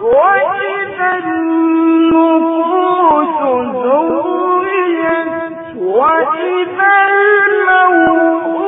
وإذا النفوس زويت وإذا الموت